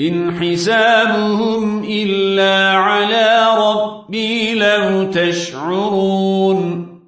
إن حسابهم إلا على ربي لو تشعرون